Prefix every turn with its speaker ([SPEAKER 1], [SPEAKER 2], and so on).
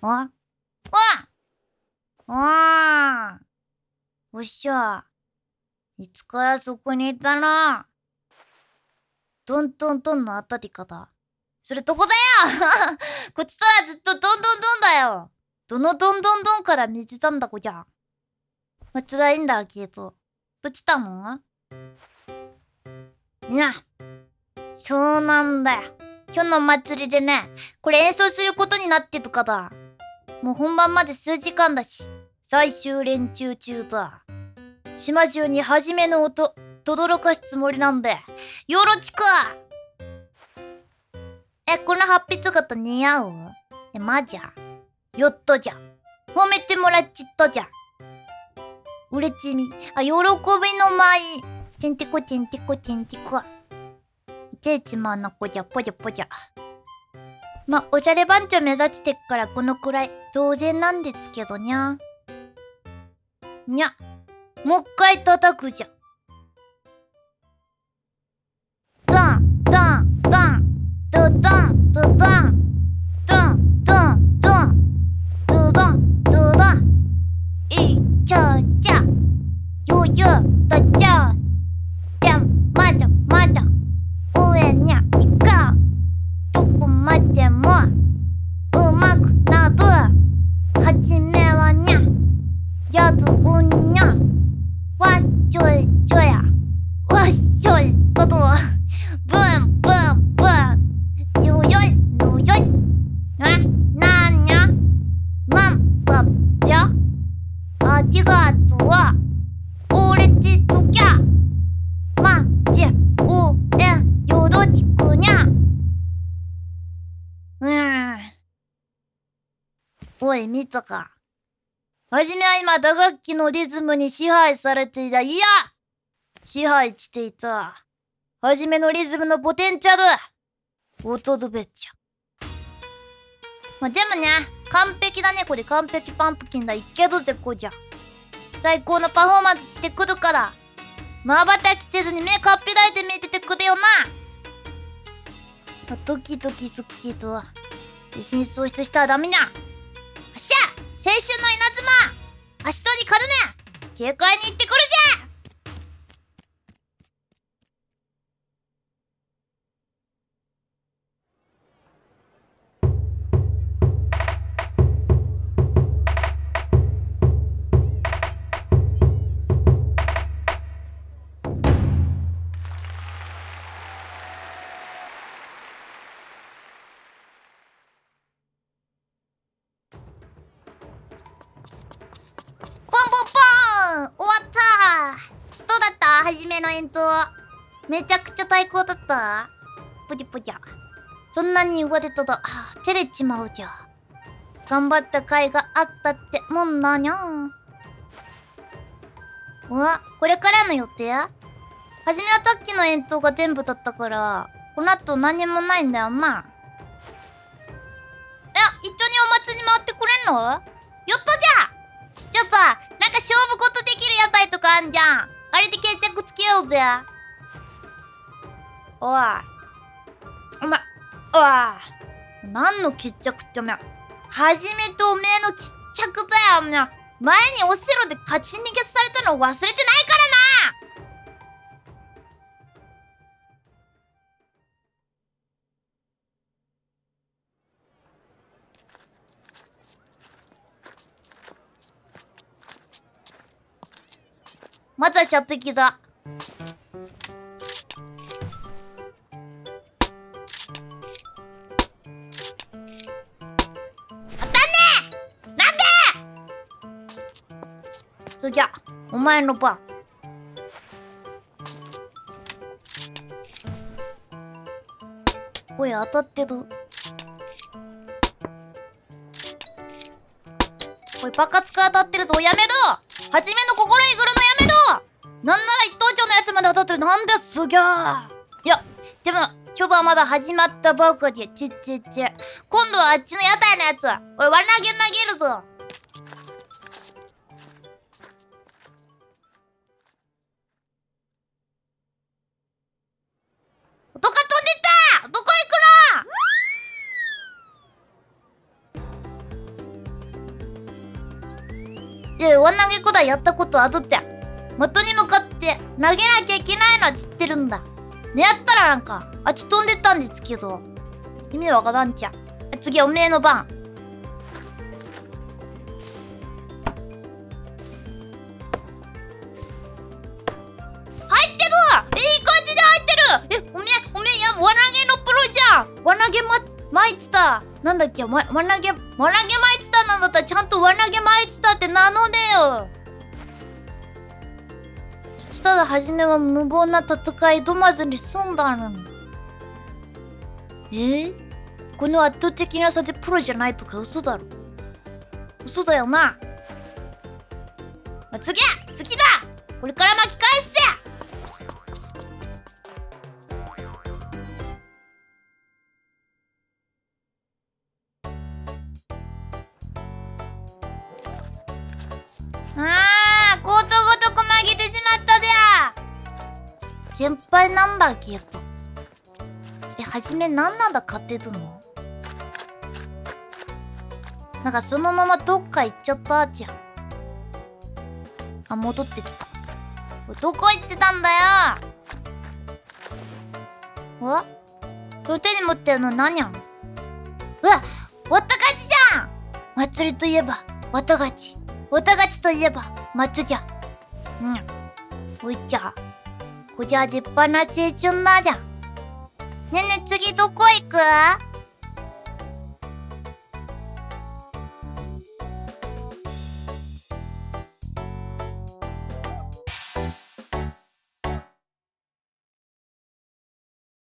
[SPEAKER 1] あああおっしゃ。いつからそこにいたな。トントントンの当たり方。それどこだよ？こっちとらずっとドンドンドンだよ。どのドンドンドンから見てたんだこじゃ。まあ、つらいんだ、キエと。ど来たの？いや、そうなんだよ。今日のお祭りでね、これ演奏することになってるから。もう本番まで数時間だし、最終練習中だ。島中に初めの音、轟かすつもりなんで、よろちくえ、この発筆型似合う？え、まじゃ。よっとじゃ。褒めてもらっちったじゃ。うれちみ。あ、喜びの舞。ちんてこちんてこちんてこ。ちいちまなこじゃ、ぽじゃぽじゃ。ま、おしゃれ番長目指してっからこのくらい当然なんですけどにゃ。にゃ。もう一回叩くじゃ。ダン、ダン、ダン、ドダン、ドダン、ダン、ダン、ダン、ドダン、ドダン、いちゃちゃ、よよだちゃ、じゃまだまだ、やるうにゃわっちょいちょや。わっしょいととブンブンブン。よよいのよい。ななにゃ？なんだってありがとう。俺ちときゃ。まじおえんよろしくにゃ。うーん。おい、見たか。はじめは今、打楽器のリズムに支配されていた。いや支配していた。はじめのリズムのポテンチャル。音どべっちゃ。まあ、でもね、完璧だね、これ完璧パンプキンだ。いけるぜ、こじゃ。最高のパフォーマンスしてくるから。まばたきせずに目かっぴらいて見ててくれよな。まドキドキすっきりとは自信喪失したらダメにゃっしゃ青春の稲妻。足取り軽め休校に行ってくるじゃ終わった。どうだった？はじめの演奏めちゃくちゃ最高だった。ぷじぷじゃそんなに言われた。だあ照れちまうじゃ。頑張った甲斐があったってもんだにゃんうわこれからの予定？はじめはさっきの演奏が全部だったからこの後何もないんだよな。え一緒にお祭り回ってくれんの？屋台とかあんじゃん。あれで決着つけようぜ。おい。お前おい。何の決着ってお前。はじめとおめえの決着だよ。お前。前にお城で勝ち逃げされたの忘れてないまずはシャッきだ当たんねなんで！次はお前の番。おい当たってどおいバカつく当たってるとおやめど初めの心得ぐるめ！なんなら一等賞のやつまで当たってるなんですげえ。いやでも今日はまだ始まったばかりちっちっち今度はあっちの屋台のやつ。おい輪投げ投げるぞ。どっか飛んでった。どこ行くの。いや輪投げくらいやったことあるじゃ。ん的に向かって投げなきゃいけないのは知ってるんだ。狙ったらなんかあっち飛んでったんですけど。意味わからんじゃ。次おめえの番。入ってるいい感じで入ってる！えおめえおめえや輪投げのプロじゃん！輪投げまマイツターなんだっけ輪輪投げ輪投げマイツターなんだったらちゃんと輪投げマイツターって名乗れよ。したら初めは無謀な戦い止まずに済んだのに。え？ー、この圧倒的な差でプロじゃないとか嘘だろ。嘘だよな、まあ、次次だ。これから巻き返すぜ。先輩なんだけどえはじめなんなんだ買ってるの？なんかそのままどっか行っちゃったじゃん。あ戻ってきた。どこ行ってたんだよ？わこれ手に持ってるの？何やん？うわわた勝ちじゃん！祭りといえばわたがち。わたがちといえば祭りじゃ。うん。おいちゃこりゃ立派な青春だじゃん。ねえねえ次どこ行く？